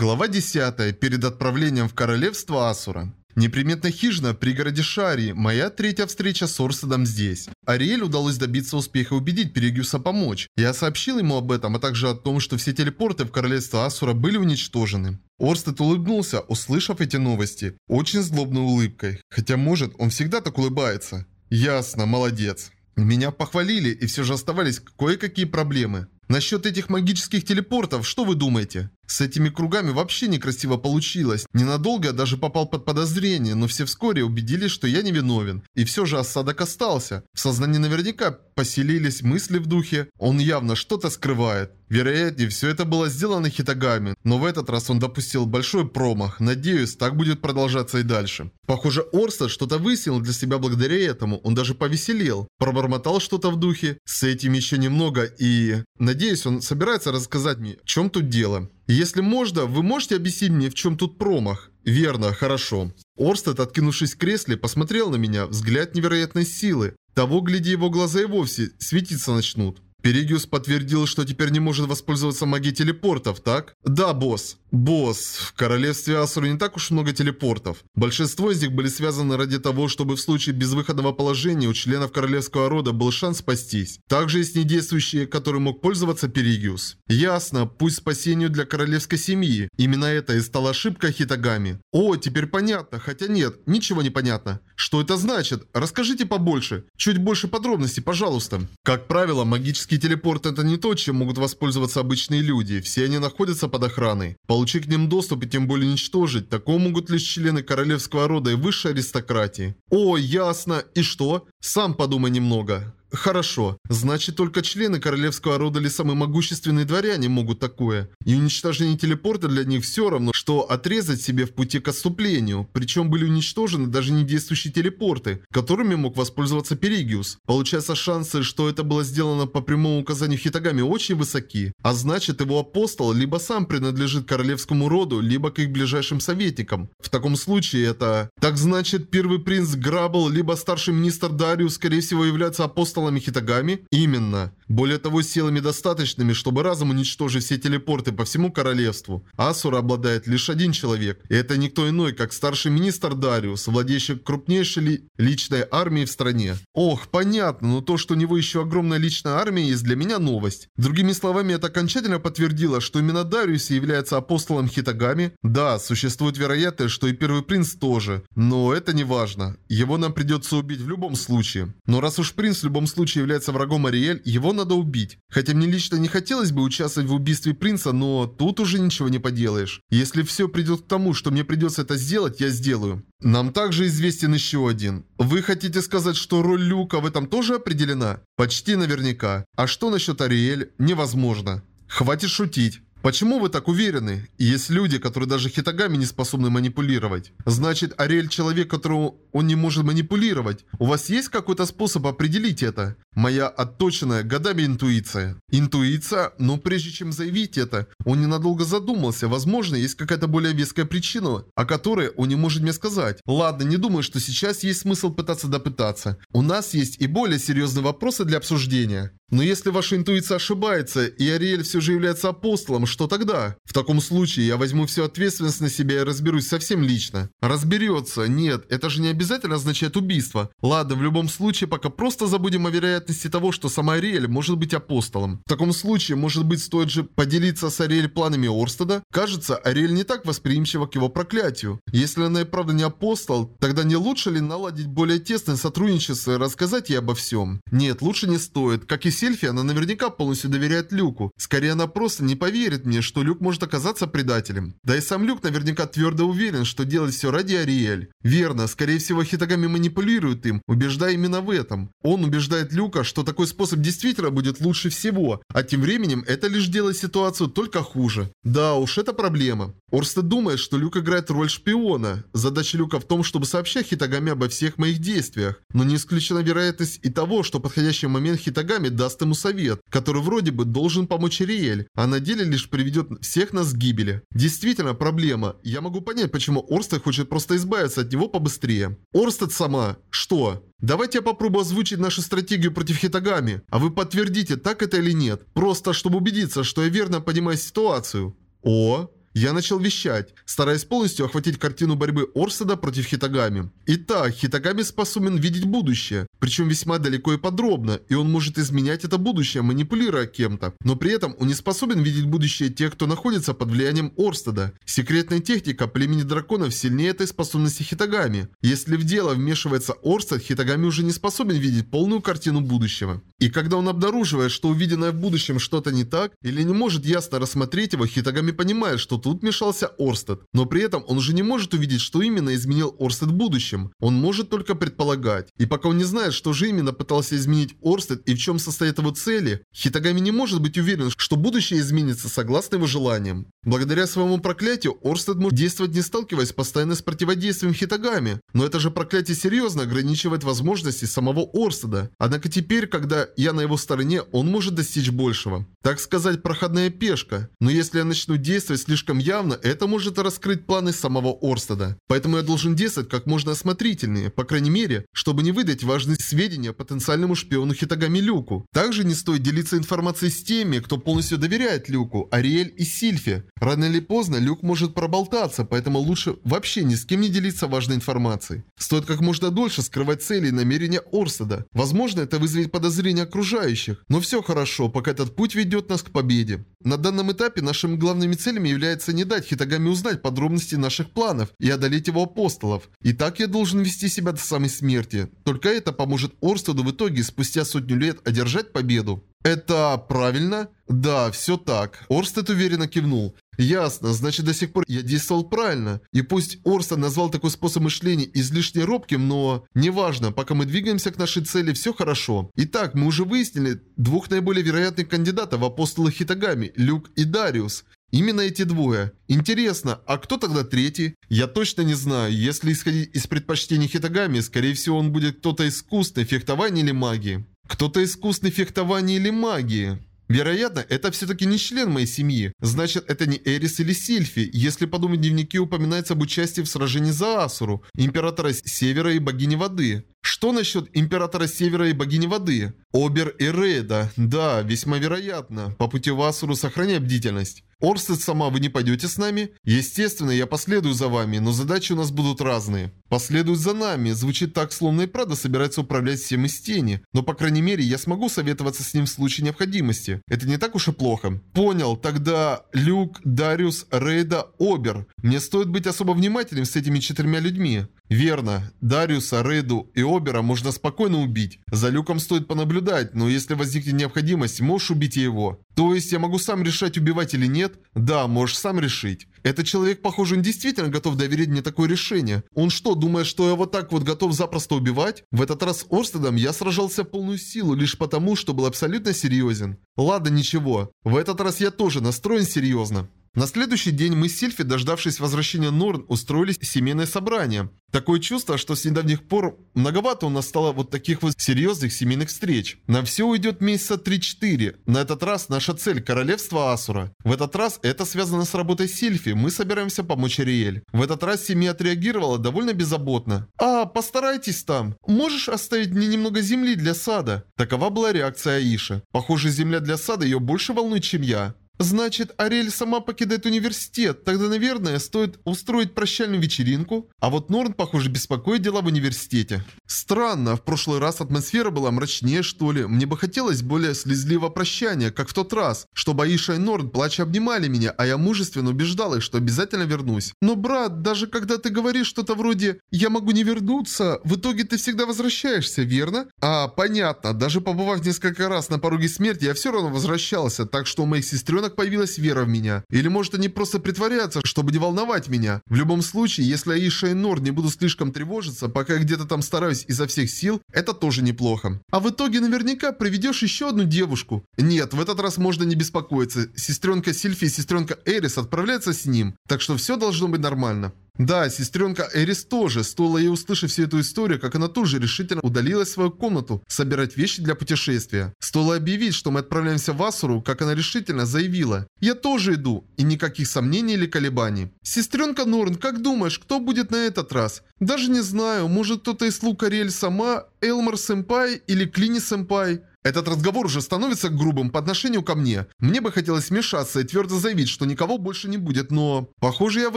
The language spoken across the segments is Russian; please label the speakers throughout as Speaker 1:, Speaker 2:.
Speaker 1: Глава 10. Перед отправлением в королевство Асура. Неприметная хижина в пригороде Шари. Моя третья встреча с Орседом здесь. Ариэль удалось добиться успеха и убедить Перегюса помочь. Я сообщил ему об этом, а также о том, что все телепорты в королевство Асура были уничтожены. Орстед улыбнулся, услышав эти новости. Очень злобной улыбкой. Хотя, может, он всегда так улыбается. Ясно, молодец. Меня похвалили, и все же оставались кое-какие проблемы. Насчет этих магических телепортов, что вы думаете? С этими кругами вообще некрасиво получилось. Ненадолго я даже попал под подозрение, но все вскоре убедились, что я невиновен. И все же осадок остался. В сознании наверняка поселились мысли в духе «он явно что-то скрывает». Вероятнее, все это было сделано Хитагами, но в этот раз он допустил большой промах. Надеюсь, так будет продолжаться и дальше. Похоже, Орстед что-то выяснил для себя благодаря этому. Он даже повеселел. Пробормотал что-то в духе. С этим еще немного и... Надеюсь, он собирается рассказать мне, в чем тут дело. Если можно, вы можете объяснить мне, в чем тут промах? Верно, хорошо. Орстед, откинувшись в кресле, посмотрел на меня, взгляд невероятной силы. Того, гляди, его глаза и вовсе светиться начнут. Перегиус подтвердил, что теперь не может воспользоваться магией телепортов, так? Да, босс. Босс, в королевстве Асуру не так уж много телепортов. Большинство из них были связаны ради того, чтобы в случае безвыходного положения у членов королевского рода был шанс спастись. Также есть недействующие, которые мог пользоваться Перигиус. Ясно, пусть спасению для королевской семьи. Именно это и стало ошибкой Хитагами. О, теперь понятно, хотя нет, ничего не понятно. Что это значит? Расскажите побольше. Чуть больше подробностей, пожалуйста. Как правило, магический телепорт это не то, чем могут воспользоваться обычные люди. Все они находятся под охраной. Получить к ним доступ и тем более уничтожить, такого могут лишь члены королевского рода и высшей аристократии. О, ясно. И что? Сам подумай немного. Хорошо. Значит, только члены королевского рода или самые могущественные дворяне могут такое. И уничтожение телепорта для них все равно, что отрезать себе в пути к отступлению. Причем были уничтожены даже не действующие телепорты, которыми мог воспользоваться Перигиус. Получается, шансы, что это было сделано по прямому указанию Хитагами, очень высоки. А значит, его апостол либо сам принадлежит королевскому роду, либо к их ближайшим советникам. В таком случае это... Так значит, первый принц Грабл, либо старший министр Дариус, скорее всего, является апостолом апостолами Хитагами? Именно. Более того, силами достаточными, чтобы разом уничтожить все телепорты по всему королевству. Асура обладает лишь один человек. И это никто иной, как старший министр Дариус, владеющий крупнейшей ли личной армией в стране. Ох, понятно, но то, что у него еще огромная личная армия, есть для меня новость. Другими словами, это окончательно подтвердило, что именно Дариус является апостолом Хитагами. Да, существует вероятность, что и первый принц тоже. Но это не важно. Его нам придется убить в любом случае. Но раз уж принц в любом случае является врагом Ариэль, его надо убить. Хотя мне лично не хотелось бы участвовать в убийстве принца, но тут уже ничего не поделаешь. Если все придет к тому, что мне придется это сделать, я сделаю. Нам также известен еще один. Вы хотите сказать, что роль Люка в этом тоже определена? Почти наверняка. А что насчет Ариэль? Невозможно. Хватит шутить. Почему вы так уверены? Есть люди, которые даже хитагами не способны манипулировать. Значит, Ариэль человек, которого он не может манипулировать. У вас есть какой-то способ определить это? Моя отточенная годами интуиция. Интуиция? Но прежде чем заявить это, он ненадолго задумался. Возможно, есть какая-то более веская причина, о которой он не может мне сказать. Ладно, не думаю, что сейчас есть смысл пытаться допытаться. У нас есть и более серьезные вопросы для обсуждения. Но если ваша интуиция ошибается, и Ариэль все же является апостолом, что тогда? В таком случае я возьму всю ответственность на себя и разберусь совсем лично. Разберется? Нет, это же не обязательно означает убийство. Ладно, в любом случае пока просто забудем о вероятности вероятности того, что сама Ариэль может быть апостолом. В таком случае, может быть, стоит же поделиться с Ариэль планами Орстеда? Кажется, Ариэль не так восприимчива к его проклятию. Если она и правда не апостол, тогда не лучше ли наладить более тесное сотрудничество и рассказать ей обо всем? Нет, лучше не стоит. Как и Сельфи, она наверняка полностью доверяет Люку. Скорее, она просто не поверит мне, что Люк может оказаться предателем. Да и сам Люк наверняка твердо уверен, что делает все ради Ариэль. Верно, скорее всего, Хитагами манипулирует им, убеждая именно в этом. Он убеждает Люка, Люка, что такой способ действительно будет лучше всего, а тем временем это лишь делает ситуацию только хуже. Да уж, это проблема. Орстед думает, что Люк играет роль шпиона. Задача Люка в том, чтобы сообщать Хитагами обо всех моих действиях. Но не исключена вероятность и того, что подходящий момент Хитагами даст ему совет, который вроде бы должен помочь Риэль, а на деле лишь приведет всех нас к гибели. Действительно проблема. Я могу понять, почему Орстед хочет просто избавиться от него побыстрее. Орстед сама. Что? Давайте я попробую озвучить нашу стратегию против Хитагами, а вы подтвердите, так это или нет. Просто чтобы убедиться, что я верно понимаю ситуацию. О, Я начал вещать, стараясь полностью охватить картину борьбы Орседа против Хитагами. Итак, Хитагами способен видеть будущее, причем весьма далеко и подробно, и он может изменять это будущее, манипулируя кем-то. Но при этом он не способен видеть будущее тех, кто находится под влиянием Орстеда. Секретная техника племени драконов сильнее этой способности Хитагами. Если в дело вмешивается Орстед, Хитагами уже не способен видеть полную картину будущего. И когда он обнаруживает, что увиденное в будущем что-то не так, или не может ясно рассмотреть его, Хитагами понимает, что тут вмешался Орстед. Но при этом он уже не может увидеть, что именно изменил Орстед в будущем. Он может только предполагать. И пока он не знает, что же именно пытался изменить Орстед и в чем состоят его цели, Хитагами не может быть уверен, что будущее изменится согласно его желаниям. Благодаря своему проклятию Орстед может действовать не сталкиваясь постоянно с противодействием Хитагами. Но это же проклятие серьезно ограничивает возможности самого Орстеда. Однако теперь, когда я на его стороне, он может достичь большего. Так сказать, проходная пешка. Но если я начну действовать слишком явно, это может раскрыть планы самого Орстеда. Поэтому я должен действовать как можно осмотрительнее, по крайней мере, чтобы не выдать важные сведения потенциальному шпиону Хитагами Люку. Также не стоит делиться информацией с теми, кто полностью доверяет Люку, Ариэль и Сильфе. Рано или поздно Люк может проболтаться, поэтому лучше вообще ни с кем не делиться важной информацией. Стоит как можно дольше скрывать цели и намерения Орстеда. Возможно, это вызовет подозрения окружающих. Но все хорошо, пока этот путь ведет нас к победе. На данном этапе нашими главными целями является не дать Хитагами узнать подробности наших планов и одолеть его апостолов. И так я должен вести себя до самой смерти. Только это поможет Орстеду в итоге спустя сотню лет одержать победу. Это правильно? Да, все так. Орстед уверенно кивнул. Ясно, значит до сих пор я действовал правильно. И пусть Орстед назвал такой способ мышления излишне робким, но... Неважно, пока мы двигаемся к нашей цели, все хорошо. Итак, мы уже выяснили двух наиболее вероятных кандидатов в апостолы Хитагами, Люк и Дариус. Именно эти двое. Интересно, а кто тогда третий? Я точно не знаю. Если исходить из предпочтений Хитагами, скорее всего он будет кто-то искусный, фехтование или магии. Кто-то искусный фехтование или магии. Вероятно, это все-таки не член моей семьи. Значит, это не Эрис или Сильфи. Если подумать, дневники упоминается об участии в сражении за Асуру, императора Севера и богини воды. Что насчет Императора Севера и Богини Воды? Обер и Рейда. Да, весьма вероятно. По пути в Асуру сохраняй бдительность. Орстед сама, вы не пойдете с нами? Естественно, я последую за вами, но задачи у нас будут разные. Последуют за нами. Звучит так, словно и Прада собирается управлять всем из тени. Но, по крайней мере, я смогу советоваться с ним в случае необходимости. Это не так уж и плохо. Понял, тогда Люк, Дариус, Рейда, Обер. Мне стоит быть особо внимательным с этими четырьмя людьми. Верно. Дариуса, Рейду и Обера можно спокойно убить. За Люком стоит понаблюдать, но если возникнет необходимость, можешь убить его. То есть я могу сам решать, убивать или нет? Да, можешь сам решить. Этот человек, похоже, он действительно готов доверить мне такое решение. Он что, думает, что я вот так вот готов запросто убивать? В этот раз Орстедом я сражался полную силу лишь потому, что был абсолютно серьезен. Ладно, ничего. В этот раз я тоже настроен серьезно. На следующий день мы с Сильфи, дождавшись возвращения Норн, устроили семейное собрание. Такое чувство, что с недавних пор многовато у нас стало вот таких вот серьезных семейных встреч. На все уйдет месяца 3-4. На этот раз наша цель – королевство Асура. В этот раз это связано с работой Сильфи. Мы собираемся помочь Ариэль. В этот раз семья отреагировала довольно беззаботно. «А, постарайтесь там. Можешь оставить мне немного земли для сада?» Такова была реакция Аиши. Похоже, земля для сада ее больше волнует, чем я. Значит, Ариэль сама покидает университет. Тогда, наверное, стоит устроить прощальную вечеринку. А вот Норн, похоже, беспокоит дела в университете. Странно, в прошлый раз атмосфера была мрачнее, что ли. Мне бы хотелось более слезливого прощания, как в тот раз. Чтобы Аиша и Норн плача обнимали меня, а я мужественно убеждал их, что обязательно вернусь. Но, брат, даже когда ты говоришь что-то вроде «я могу не вернуться», в итоге ты всегда возвращаешься, верно? А, понятно. Даже побывав несколько раз на пороге смерти, я все равно возвращался, так что у моих сестренок ребенок появилась вера в меня. Или может они просто притворяются, чтобы не волновать меня. В любом случае, если Аиша и Нор не будут слишком тревожиться, пока я где-то там стараюсь изо всех сил, это тоже неплохо. А в итоге наверняка приведешь еще одну девушку. Нет, в этот раз можно не беспокоиться. Сестренка Сильфи и сестренка Эрис отправляются с ним. Так что все должно быть нормально. Да, сестренка Эрис тоже. Стоило ей услышать всю эту историю, как она тут же решительно удалилась в свою комнату собирать вещи для путешествия. Стоило объявить, что мы отправляемся в Асуру, как она решительно заявила. «Я тоже иду». И никаких сомнений или колебаний. «Сестренка Норн, как думаешь, кто будет на этот раз?» «Даже не знаю. Может кто-то из слуг Ариэль сама, Элмар Сэмпай или Клини Сэмпай?» Этот разговор уже становится грубым по отношению ко мне. Мне бы хотелось вмешаться и твердо заявить, что никого больше не будет, но... Похоже, я в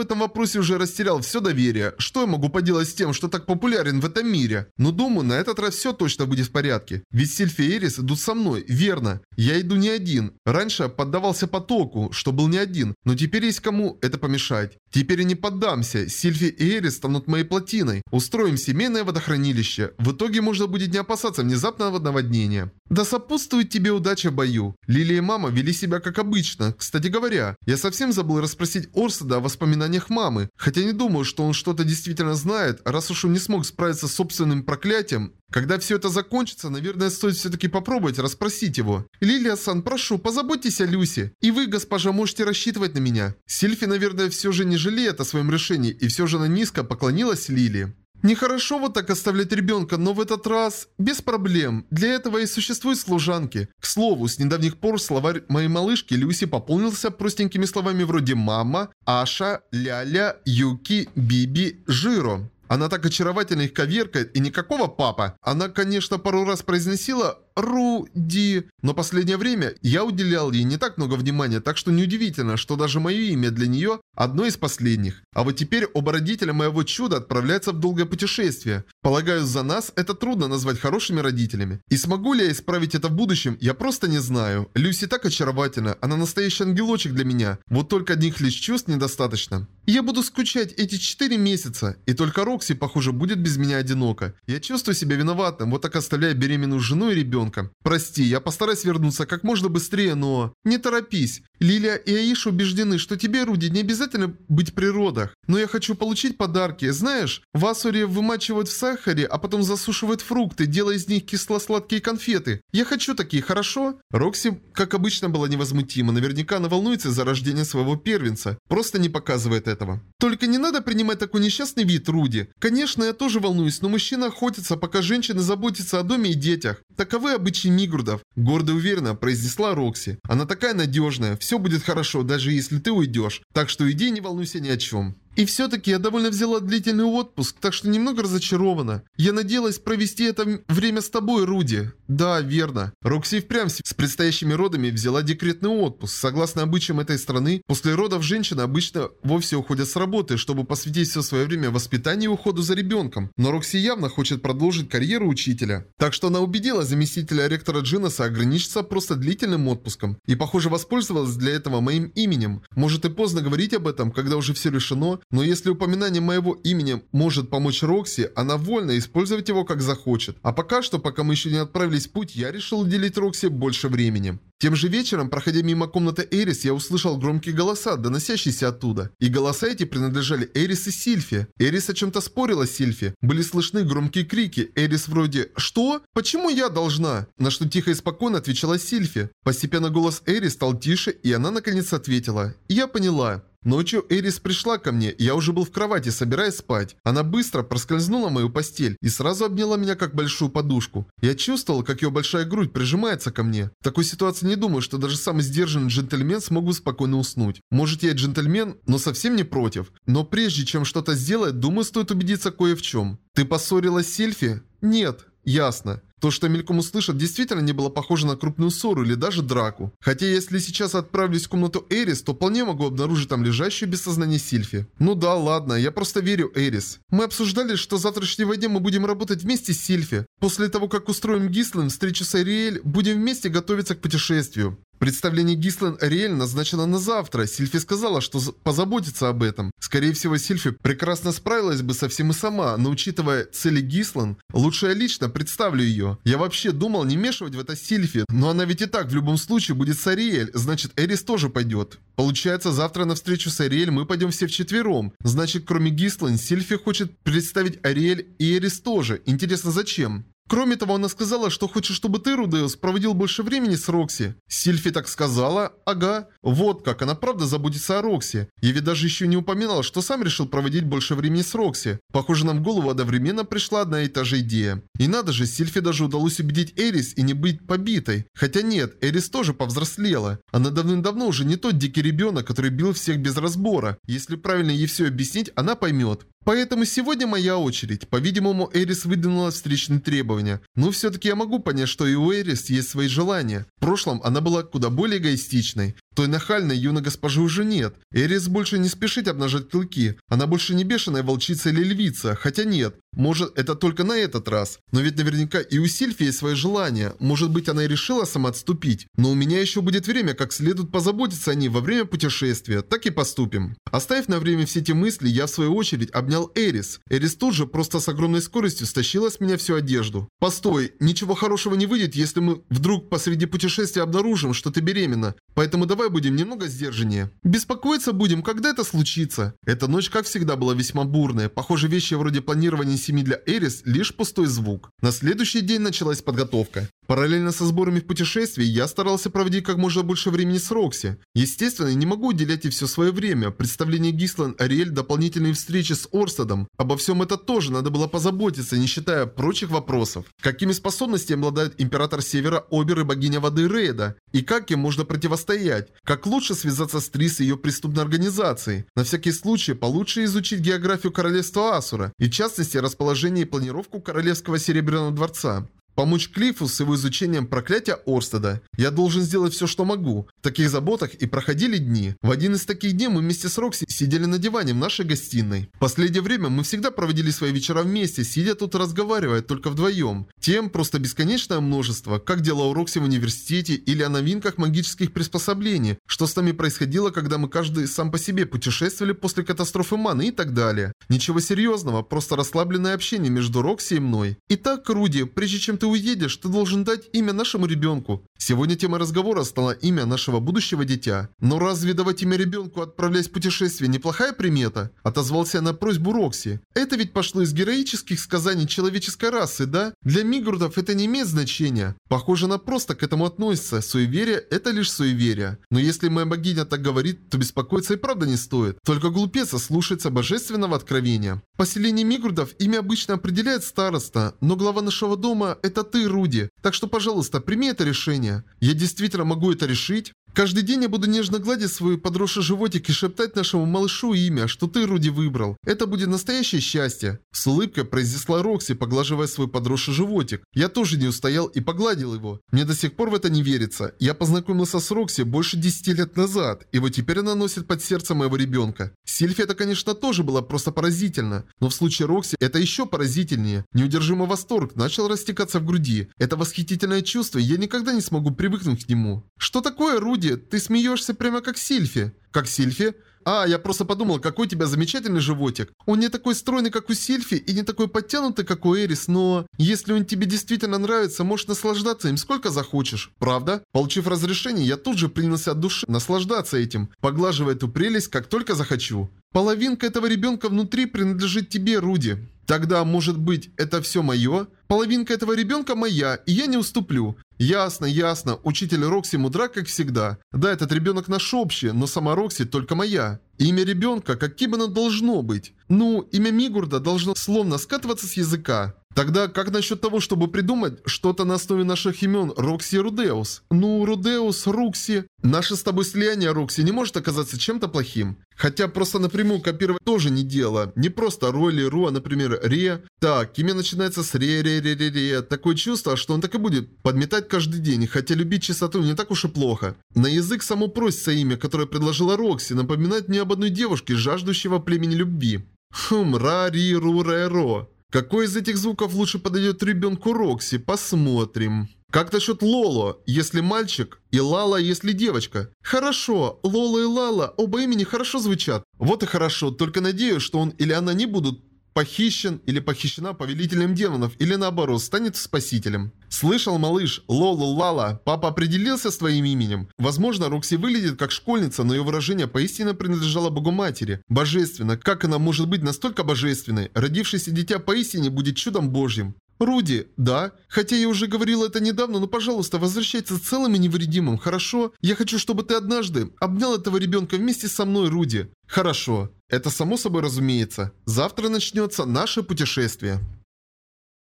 Speaker 1: этом вопросе уже растерял все доверие. Что я могу поделать с тем, что так популярен в этом мире? Но думаю, на этот раз все точно будет в порядке. Ведь Сильфи и Эрис идут со мной, верно. Я иду не один. Раньше поддавался потоку, что был не один, но теперь есть кому это помешать. Теперь я не поддамся. Сильфи и Эрис станут моей плотиной. Устроим семейное водохранилище. В итоге можно будет не опасаться внезапного наводнения. Да сопутствует тебе удача в бою. Лилия и мама вели себя как обычно. Кстати говоря, я совсем забыл расспросить Орседа о воспоминаниях мамы. Хотя не думаю, что он что-то действительно знает, раз уж он не смог справиться с собственным проклятием. Когда все это закончится, наверное, стоит все-таки попробовать расспросить его. Лилия-сан, прошу, позаботьтесь о Люсе. И вы, госпожа, можете рассчитывать на меня. Сильфи, наверное, все же не жалеет о своем решении, и все же она низко поклонилась Лилии. Нехорошо вот так оставлять ребенка, но в этот раз без проблем. Для этого и существуют служанки. К слову, с недавних пор словарь моей малышки Люси пополнился простенькими словами вроде «мама», «аша», «ляля», «юки», «биби», «жиро». Она так очаровательно их коверкает, и никакого папа. Она, конечно, пару раз произносила Руди. Но последнее время я уделял ей не так много внимания, так что неудивительно, что даже мое имя для нее одно из последних. А вот теперь оба родителя моего чуда отправляются в долгое путешествие. Полагаю, за нас это трудно назвать хорошими родителями. И смогу ли я исправить это в будущем, я просто не знаю. Люси так очаровательна, она настоящий ангелочек для меня. Вот только одних лишь чувств недостаточно. Я буду скучать эти 4 месяца, и только Рокси, похоже, будет без меня одиноко. Я чувствую себя виноватым, вот так оставляя беременную жену и ребенка. Прости, я постараюсь вернуться как можно быстрее, но... Не торопись. Лилия и Аиш убеждены, что тебе, Руди, не обязательно быть при родах. Но я хочу получить подарки. Знаешь, в Асуре вымачивают в сахаре, а потом засушивают фрукты, делая из них кисло-сладкие конфеты. Я хочу такие, хорошо? Рокси, как обычно, была невозмутима. Наверняка она волнуется за рождение своего первенца. Просто не показывает этого. Только не надо принимать такой несчастный вид, Руди. Конечно, я тоже волнуюсь, но мужчина охотится, пока женщины заботятся о доме и детях. Таковы обычаи Мигрудов. Гордо и уверенно произнесла Рокси. Она такая надежная, все будет хорошо, даже если ты уйдешь. Так что иди не волнуйся ни о чем. И все-таки я довольно взяла длительный отпуск, так что немного разочарована. Я надеялась провести это время с тобой, Руди. Да, верно. Рокси впрямь с предстоящими родами взяла декретный отпуск. Согласно обычаям этой страны, после родов женщины обычно вовсе уходят с работы, чтобы посвятить все свое время воспитанию и уходу за ребенком. Но Рокси явно хочет продолжить карьеру учителя. Так что она убедила заместителя ректора Джинаса ограничиться просто длительным отпуском. И, похоже, воспользовалась для этого моим именем. Может и поздно говорить об этом, когда уже все решено, но если упоминание моего имени может помочь Рокси, она вольна использовать его как захочет. А пока что, пока мы еще не отправились в путь, я решил уделить Рокси больше времени. Тем же вечером, проходя мимо комнаты Эрис, я услышал громкие голоса, доносящиеся оттуда. И голоса эти принадлежали Эрис и Сильфи. Эрис о чем-то спорила с Сильфи. Были слышны громкие крики. Эрис вроде «Что? Почему я должна?» На что тихо и спокойно отвечала Сильфи. Постепенно голос Эрис стал тише, и она наконец ответила «Я поняла». Ночью Эрис пришла ко мне, я уже был в кровати, собираясь спать. Она быстро проскользнула мою постель и сразу обняла меня как большую подушку. Я чувствовал, как ее большая грудь прижимается ко мне. В такой ситуации не думаю, что даже самый сдержанный джентльмен смог бы спокойно уснуть. Может я джентльмен, но совсем не против. Но прежде чем что-то сделать, думаю, стоит убедиться кое в чем. Ты поссорилась с Сильфи? Нет. Ясно. То, что мельком услышат, действительно не было похоже на крупную ссору или даже драку. Хотя если сейчас отправлюсь в комнату Эрис, то вполне могу обнаружить там лежащую без сознания Сильфи. Ну да, ладно, я просто верю Эрис. Мы обсуждали, что завтрашнего дня мы будем работать вместе с Сильфи. После того, как устроим Гислен встречу с Ариэль, будем вместе готовиться к путешествию. Представление Гислен Ариэль назначено на завтра. Сильфи сказала, что позаботится об этом. Скорее всего, Сильфи прекрасно справилась бы со всем и сама, но учитывая цели Гислен, лучше я лично представлю ее. Я вообще думал не мешивать в это Сильфи, но она ведь и так в любом случае будет с Ариэль, значит Эрис тоже пойдет. Получается, завтра на встречу с Ариэль мы пойдем все вчетвером. Значит, кроме Гислен, Сильфи хочет представить Ариэль и Эрис тоже. Интересно, зачем? Кроме того, она сказала, что хочет, чтобы ты, Рудеус, проводил больше времени с Рокси. Сильфи так сказала? Ага. Вот как, она правда заботится о Рокси. Я ведь даже еще не упоминал, что сам решил проводить больше времени с Рокси. Похоже, нам в голову одновременно пришла одна и та же идея. И надо же, Сильфи даже удалось убедить Эрис и не быть побитой. Хотя нет, Эрис тоже повзрослела. Она давным-давно уже не тот дикий ребенок, который бил всех без разбора. Если правильно ей все объяснить, она поймет. Поэтому сегодня моя очередь. По-видимому, Эрис выдвинула встречные требования. Но все-таки я могу понять, что и у Эрис есть свои желания. В прошлом она была куда более эгоистичной. Той нахальной юной госпожи уже нет. Эрис больше не спешит обнажать клыки. Она больше не бешеная волчица или львица. Хотя нет, может это только на этот раз. Но ведь наверняка и у Сильфи есть свои желания. Может быть она и решила сама отступить. Но у меня еще будет время как следует позаботиться о ней во время путешествия. Так и поступим. Оставив на время все эти мысли, я в свою очередь обнял Эрис. Эрис тут же просто с огромной скоростью стащила с меня всю одежду. Постой, ничего хорошего не выйдет, если мы вдруг посреди путешествия обнаружим, что ты беременна. Поэтому давай будем немного сдержаннее. Беспокоиться будем, когда это случится. Эта ночь, как всегда, была весьма бурная. Похоже, вещи вроде планирования семьи для Эрис лишь пустой звук. На следующий день началась подготовка. Параллельно со сборами в путешествии я старался проводить как можно больше времени с Рокси. Естественно, не могу уделять ей все свое время. Представление Гислан, Ариэль, дополнительные встречи с Орстедом. Обо всем это тоже надо было позаботиться, не считая прочих вопросов. Какими способностями обладает Император Севера, Обер и богиня воды Рейда? И как им можно противостоять? Как лучше связаться с Трис и ее преступной организацией? На всякий случай, получше изучить географию Королевства Асура, и в частности расположение и планировку Королевского Серебряного Дворца. Помочь Клиффу с его изучением проклятия Орстеда. Я должен сделать все, что могу. В таких заботах и проходили дни. В один из таких дней мы вместе с Рокси сидели на диване в нашей гостиной. В последнее время мы всегда проводили свои вечера вместе, сидя тут разговаривая только вдвоем. Тем просто бесконечное множество, как дела у Рокси в университете или о новинках магических приспособлений, что с нами происходило, когда мы каждый сам по себе путешествовали после катастрофы Маны и так далее. Ничего серьезного, просто расслабленное общение между Рокси и мной. Итак, Руди, прежде чем ты уедешь, ты должен дать имя нашему ребенку. Сегодня тема разговора стала имя нашего будущего дитя. Но разве давать имя ребенку, отправляясь в путешествие, неплохая примета? Отозвался на просьбу Рокси. Это ведь пошло из героических сказаний человеческой расы, да? Для мигрудов это не имеет значения. Похоже, она просто к этому относится. Суеверие – это лишь суеверие. Но если моя богиня так говорит, то беспокоиться и правда не стоит. Только глупец слушается божественного откровения. В поселении мигрудов имя обычно определяет староста, но глава нашего дома – это это ты, Руди. Так что, пожалуйста, прими это решение. Я действительно могу это решить? Каждый день я буду нежно гладить свой подросший животик и шептать нашему малышу имя, что ты, Руди, выбрал. Это будет настоящее счастье. С улыбкой произнесла Рокси, поглаживая свой подросший животик. Я тоже не устоял и погладил его. Мне до сих пор в это не верится. Я познакомился с Рокси больше 10 лет назад, и вот теперь она носит под сердцем моего ребенка. Сильфи это, конечно, тоже было просто поразительно. Но в случае Рокси это еще поразительнее. Неудержимый восторг начал растекаться в груди. Это восхитительное чувство, я никогда не смогу привыкнуть к нему. Что такое, Руди? Руди, ты смеешься прямо как Сильфи. Как Сильфи? А, я просто подумал, какой у тебя замечательный животик. Он не такой стройный, как у Сильфи, и не такой подтянутый, как у Эрис, но... Если он тебе действительно нравится, можешь наслаждаться им сколько захочешь. Правда? Получив разрешение, я тут же принялся от души наслаждаться этим, поглаживая эту прелесть, как только захочу. Половинка этого ребенка внутри принадлежит тебе, Руди. Тогда, может быть, это все мое? Половинка этого ребенка моя, и я не уступлю. Ясно, ясно. Учитель Рокси мудра, как всегда. Да, этот ребенок наш общий, но сама Рокси только моя. Имя ребенка, каким оно должно быть? Ну, имя Мигурда должно словно скатываться с языка. Тогда как насчет того, чтобы придумать что-то на основе наших имен Рокси и Рудеус? Ну, Рудеус, Рукси... Наше с тобой слияние, Рокси, не может оказаться чем-то плохим. Хотя просто напрямую копировать тоже не дело. Не просто Ро или Ру, а, например, Ре. Так, имя начинается с Ре, Ре, Ре, Ре, Ре. Такое чувство, что он так и будет подметать каждый день, хотя любить чистоту не так уж и плохо. На язык само просится имя, которое предложила Рокси, напоминает мне об одной девушке, жаждущего племени любви. Хм, Ра, Ри, Ру, Ре, Ро. Какой из этих звуков лучше подойдет ребенку Рокси? Посмотрим. Как насчет Лоло, если мальчик, и Лала, если девочка? Хорошо, Лола и Лала, оба имени хорошо звучат. Вот и хорошо, только надеюсь, что он или она не будут похищен или похищена повелителем демонов, или наоборот, станет спасителем. Слышал, малыш, Лолу Лала, папа определился с твоим именем. Возможно, Рокси выглядит как школьница, но ее выражение поистине принадлежало Богу Матери. Божественно, как она может быть настолько божественной? Родившееся дитя поистине будет чудом Божьим. Руди, да? Хотя я уже говорил это недавно, но пожалуйста, возвращайся целым и невредимым, хорошо? Я хочу, чтобы ты однажды обнял этого ребенка вместе со мной, Руди. Хорошо. Это само собой разумеется. Завтра начнется наше путешествие.